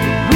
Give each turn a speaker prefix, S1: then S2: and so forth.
S1: Bye.